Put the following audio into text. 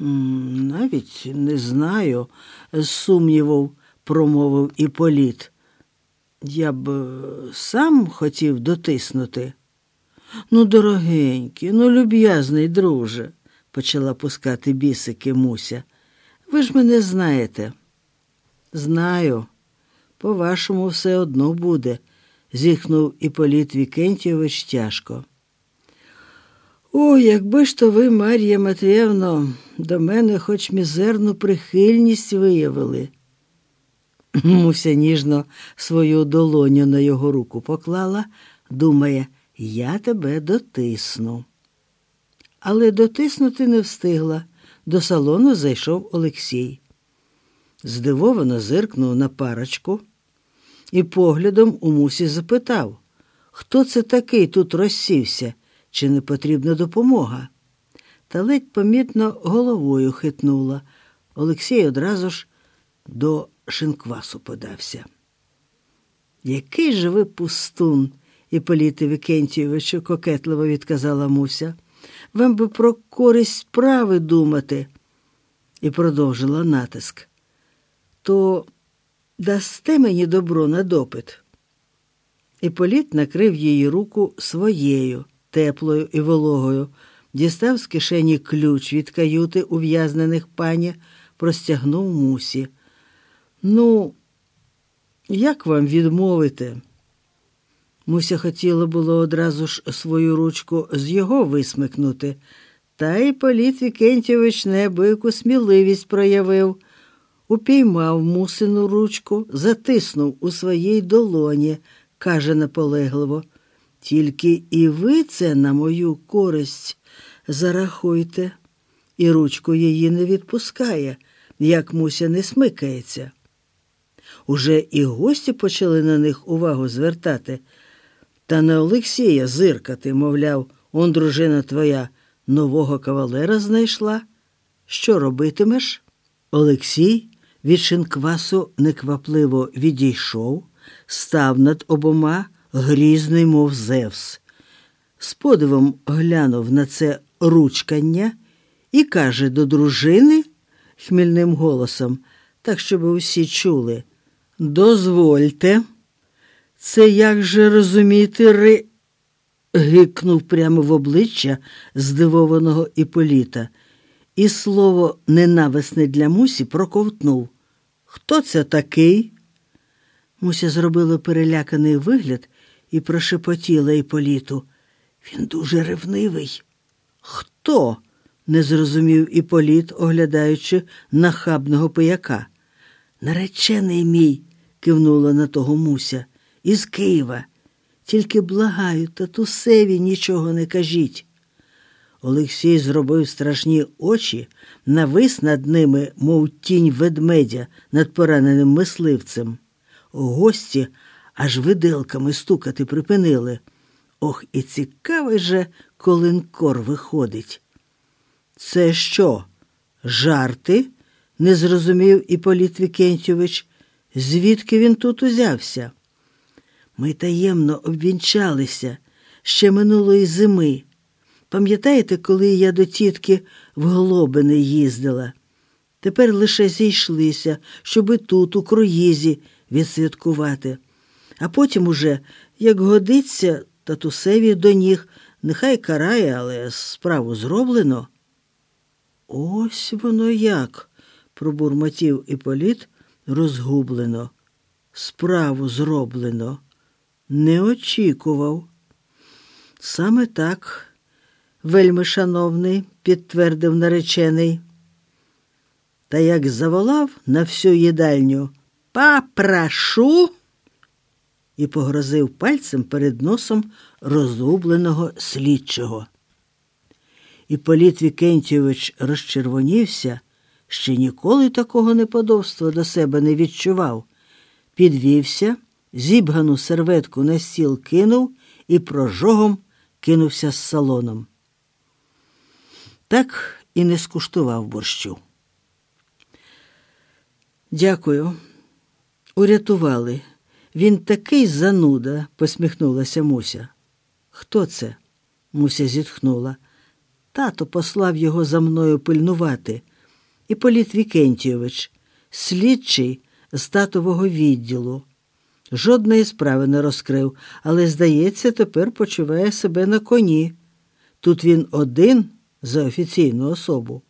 «М, Навіть не знаю, з сумнівом промовив Іполіт. Я б е, сам хотів дотиснути. Ну, дорогенький, ну, люб'язний друже, почала пускати бісики Муся. Ви ж мене знаєте. Знаю, по-вашому все одно буде, зіхнув Іполіт Вікентійович тяжко. О, якби ж то ви, Мар'я Матвіївно, до мене хоч мізерну прихильність виявили. Муся ніжно свою долоню на його руку поклала, думає, я тебе дотисну. Але дотиснути не встигла. До салону зайшов Олексій. Здивовано зиркнув на парочку і поглядом у мусі запитав, хто це такий тут розсівся, чи не потрібна допомога. Та ледь помітно головою хитнула. Олексій одразу ж до шинквасу подався. Який же ви пустун, Іполіте Вікентійовичу, кокетливо відказала Муся. Вам би про користь справи думати, і продовжила натиск. То дасте мені добро на допит. Іполіт накрив її руку своєю, теплою і вологою, дістав з кишені ключ від каюти ув'язнених пані, простягнув мусі. Ну, як вам відмовити? Муся хотіла було одразу ж свою ручку з його висмикнути, та й Політ Вікентьович неабияку сміливість проявив, упіймав мусину ручку, затиснув у своїй долоні, каже наполегливо. Тільки і ви це на мою користь зарахуйте, і ручку її не відпускає, як Муся не смикається. Уже і гості почали на них увагу звертати, та на Олексія зиркати, мовляв, он, дружина твоя, нового кавалера знайшла. Що робитимеш? Олексій від шинквасу неквапливо відійшов, став над обома грізний, мов Зевс. З подивом глянув на це ручкання і каже до дружини хмільним голосом, так щоб усі чули. Дозвольте, це як же розуміти ри. гикнув прямо в обличчя здивованого Іполіта, і слово ненависне для Мусі проковтнув. Хто це такий? Муся зробила переляканий вигляд і прошепотіла Іполіту. Він дуже ревнивий. Хто? не зрозумів Іполіт, оглядаючи нахабного пияка. Наречений мій, кивнула на того Муся, із Києва. Тільки благаю, татусеві нічого не кажіть. Олексій зробив страшні очі, навис над ними, мов тінь ведмедя над пораненим мисливцем. Гості аж виделками стукати припинили. Ох, і цікавий же колинкор виходить. Це що, жарти? не зрозумів Іполіт Вікентьович, звідки він тут узявся. Ми таємно обвінчалися ще минулої зими. Пам'ятаєте, коли я до тітки в Глобини їздила? Тепер лише зійшлися, щоби тут, у круїзі, відсвяткувати. А потім уже, як годиться, татусеві до ніг, нехай карає, але справу зроблено. Ось воно як, пробурмотів Іполіт розгублено. Справу зроблено. Не очікував. Саме так, вельми шановний, підтвердив наречений. Та як заволав на всю їдальню Папрошу і погрозив пальцем перед носом розгубленого слідчого. Іполіт Вікентійович розчервонівся, ще ніколи такого неподобства до себе не відчував, підвівся, зібгану серветку на стіл кинув і прожогом кинувся з салоном. Так і не скуштував борщу. Дякую. Урятували. Він такий зануда, посміхнулася Муся. Хто це? Муся зітхнула. Тато послав його за мною пильнувати. Іполіт Вікентійович, слідчий з татового відділу. Жодної справи не розкрив, але, здається, тепер почуває себе на коні. Тут він один за офіційну особу.